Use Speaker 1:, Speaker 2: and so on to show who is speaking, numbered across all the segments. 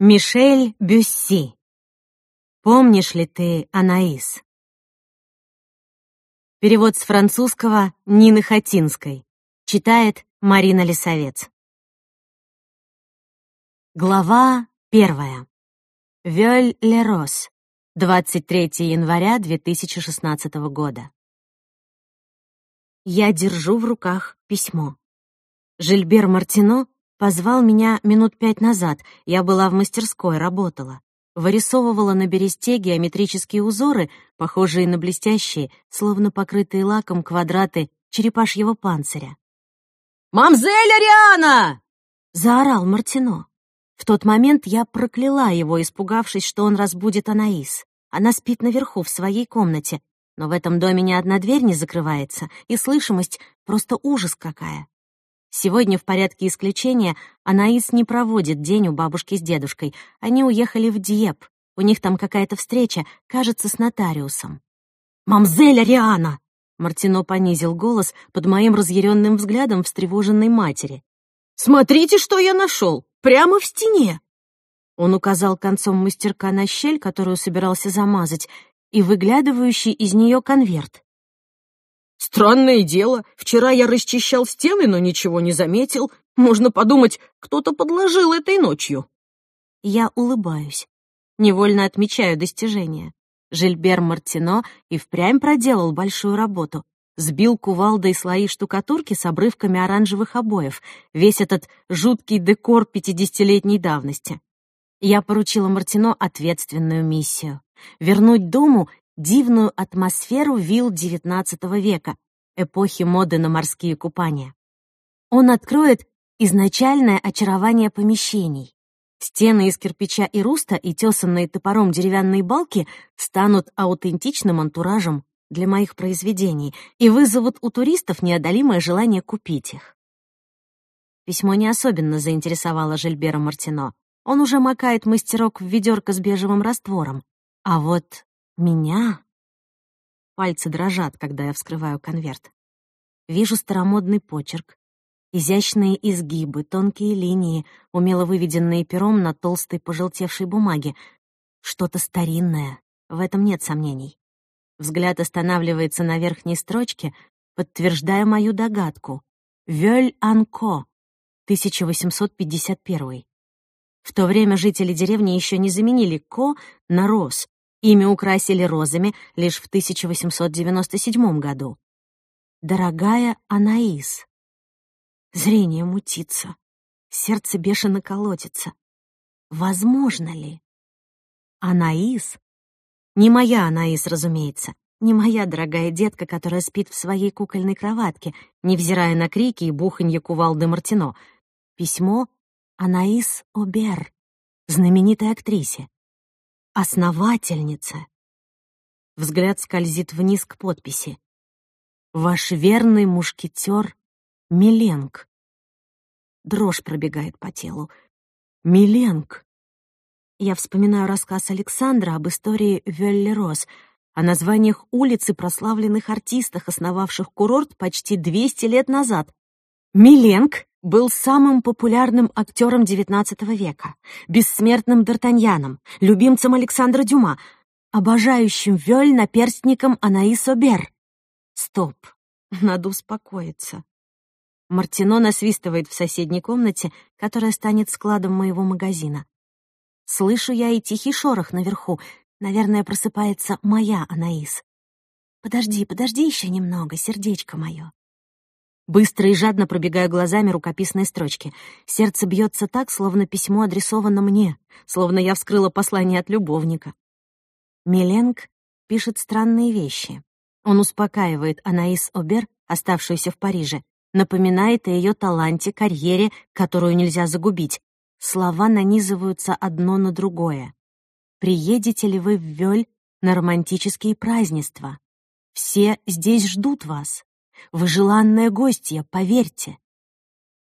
Speaker 1: Мишель Бюсси. Помнишь ли ты Анаис? Перевод с французского Нины Хатинской. Читает Марина Лисовец. Глава первая. Вёль-Ле-Рос. 23 января 2016 года. Я держу в руках письмо. Жильбер Мартино Позвал меня минут пять назад. Я была в мастерской, работала. Вырисовывала на бересте геометрические узоры, похожие на блестящие, словно покрытые лаком квадраты черепашьего панциря.
Speaker 2: «Мамзель Ариана!»
Speaker 1: — заорал Мартино. В тот момент я прокляла его, испугавшись, что он разбудит Анаис. Она спит наверху, в своей комнате, но в этом доме ни одна дверь не закрывается, и слышимость просто ужас какая. Сегодня в порядке исключения Анаис не проводит день у бабушки с дедушкой. Они уехали в Диеп. У них там какая-то встреча, кажется, с нотариусом. «Мамзель Ариана!» Мартино понизил голос под моим разъяренным взглядом встревоженной матери.
Speaker 2: «Смотрите, что я нашел! Прямо в стене!»
Speaker 1: Он указал концом мастерка на щель, которую собирался замазать, и выглядывающий из нее конверт.
Speaker 2: Странное дело, вчера я расчищал стены, но ничего не заметил. Можно подумать, кто-то подложил этой ночью.
Speaker 1: Я улыбаюсь. Невольно отмечаю достижения. Жильбер Мартино и впрямь проделал большую работу. Сбил кувалдой слои штукатурки с обрывками оранжевых обоев, весь этот жуткий декор пятидесятилетней давности. Я поручила Мартино ответственную миссию — вернуть дому дивную атмосферу вилл XIX века, эпохи моды на морские купания. Он откроет изначальное очарование помещений. Стены из кирпича и руста и тесанные топором деревянные балки станут аутентичным антуражем для моих произведений и вызовут у туристов неодолимое желание купить их. Письмо не особенно заинтересовало Жильбера Мартино. Он уже макает мастерок в ведерко с бежевым раствором. А вот меня? Пальцы дрожат, когда я вскрываю конверт. Вижу старомодный почерк, изящные изгибы, тонкие линии, умело выведенные пером на толстой пожелтевшей бумаге. Что-то старинное, в этом нет сомнений. Взгляд останавливается на верхней строчке, подтверждая мою догадку. «Вёль Анко», 1851. В то время жители деревни еще не заменили «ко» на «рос», Имя украсили розами лишь в 1897 году. Дорогая Анаис. Зрение мутится, сердце бешено колотится. Возможно ли? Анаис? Не моя Анаис, разумеется. Не моя дорогая детка, которая спит в своей кукольной кроватке, невзирая на крики и буханье кувалды Мартино. Письмо Анаис Обер, знаменитой актрисе основательница. Взгляд скользит вниз к подписи. Ваш верный мушкетер Миленг. Дрожь пробегает по телу. Миленг. Я вспоминаю рассказ Александра об истории Вёллерос, о названиях улиц и прославленных артистах, основавших курорт почти 200 лет назад. Миленг был самым популярным актером XIX века, бессмертным Д'Артаньяном, любимцем Александра Дюма, обожающим Вёль наперстником Анаис Обер. Стоп, надо успокоиться. Мартино насвистывает в соседней комнате, которая станет складом моего магазина. Слышу я и тихий шорох наверху. Наверное, просыпается моя Анаис. Подожди, подожди еще немного, сердечко мое. Быстро и жадно пробегаю глазами рукописные строчки. Сердце бьется так, словно письмо адресовано мне, словно я вскрыла послание от любовника. Миленг пишет странные вещи. Он успокаивает Анаис Обер, оставшуюся в Париже, напоминает о ее таланте, карьере, которую нельзя загубить. Слова нанизываются одно на другое. «Приедете ли вы в Вёль на романтические празднества? Все здесь ждут вас. Вы желанная гостья, поверьте.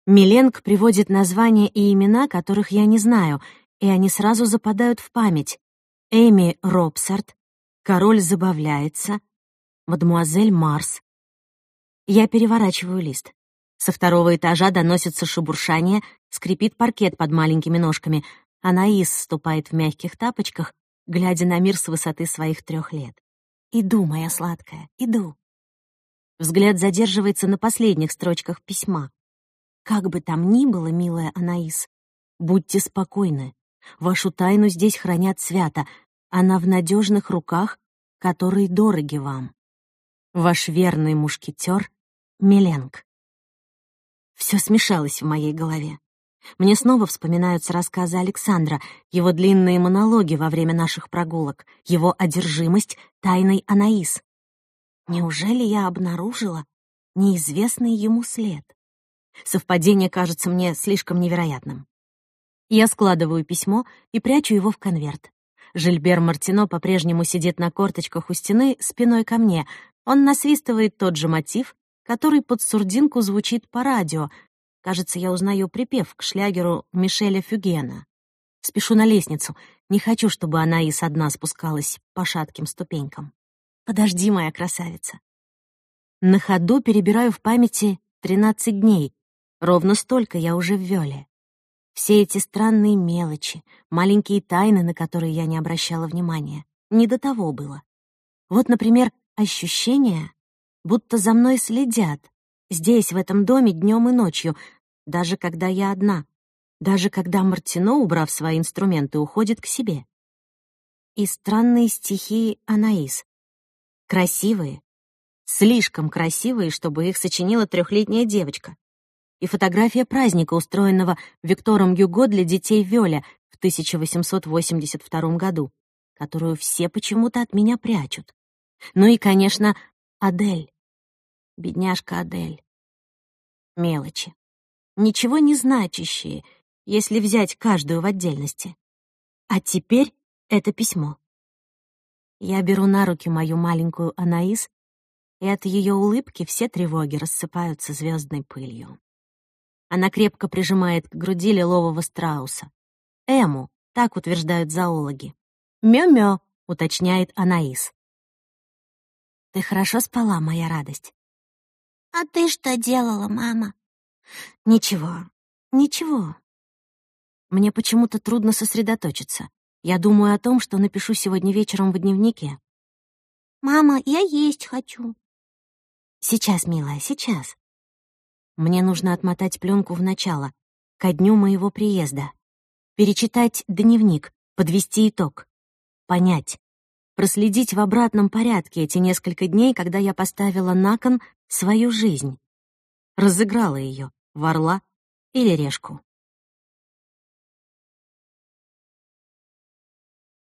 Speaker 1: Миленг приводит названия и имена, которых я не знаю, и они сразу западают в память. Эми Робсарт, Король забавляется, Мадемуазель Марс. Я переворачиваю лист. Со второго этажа доносится шебуршание, скрипит паркет под маленькими ножками. Анаис ступает в мягких тапочках, глядя на мир с высоты своих трех лет. «Иду, моя сладкая, иду». Взгляд задерживается на последних строчках письма. «Как бы там ни было, милая Анаис, будьте спокойны. Вашу тайну здесь хранят свято. Она в надежных руках, которые дороги вам. Ваш верный мушкетер Меленг». Все смешалось в моей голове. Мне снова вспоминаются рассказы Александра, его длинные монологи во время наших прогулок, его одержимость тайной Анаис. Неужели я обнаружила неизвестный ему след? Совпадение кажется мне слишком невероятным. Я складываю письмо и прячу его в конверт. Жильбер Мартино по-прежнему сидит на корточках у стены спиной ко мне. Он насвистывает тот же мотив, который под сурдинку звучит по радио, Кажется, я узнаю припев к шлягеру Мишеля Фюгена. Спешу на лестницу. Не хочу, чтобы она и со дна спускалась по шатким ступенькам. Подожди, моя красавица. На ходу перебираю в памяти 13 дней. Ровно столько я уже в Вёле. Все эти странные мелочи, маленькие тайны, на которые я не обращала внимания. Не до того было. Вот, например, ощущение, будто за мной следят. Здесь, в этом доме, днем и ночью, даже когда я одна, даже когда Мартино, убрав свои инструменты, уходит к себе. И странные стихи Анаис. Красивые, слишком красивые, чтобы их сочинила трехлетняя девочка. И фотография праздника, устроенного Виктором Юго для детей Вёля в 1882 году, которую все почему-то от меня прячут. Ну и, конечно, Адель. Бедняжка Адель. Мелочи ничего не значащие, если взять каждую в отдельности. А теперь это письмо. Я беру на руки мою маленькую Анаис, и от ее улыбки все тревоги рассыпаются звездной пылью. Она крепко прижимает к груди лилового страуса. Эму, так утверждают зоологи. «Мё-мё», — уточняет Анаис. «Ты хорошо спала, моя радость?»
Speaker 3: «А ты что делала, мама?»
Speaker 1: Ничего, ничего. Мне почему-то трудно сосредоточиться. Я думаю о том, что напишу сегодня вечером в дневнике.
Speaker 3: «Мама, я есть хочу».
Speaker 1: «Сейчас, милая, сейчас». Мне нужно отмотать пленку в начало, ко дню моего приезда. Перечитать дневник, подвести итог. Понять. Проследить в обратном порядке эти несколько дней, когда я поставила на кон свою жизнь. Разыграла ее в орла или решку.